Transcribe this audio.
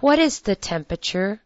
What is the temperature?